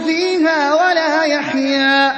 فِيهَا وَلَا يَحْيَىٰ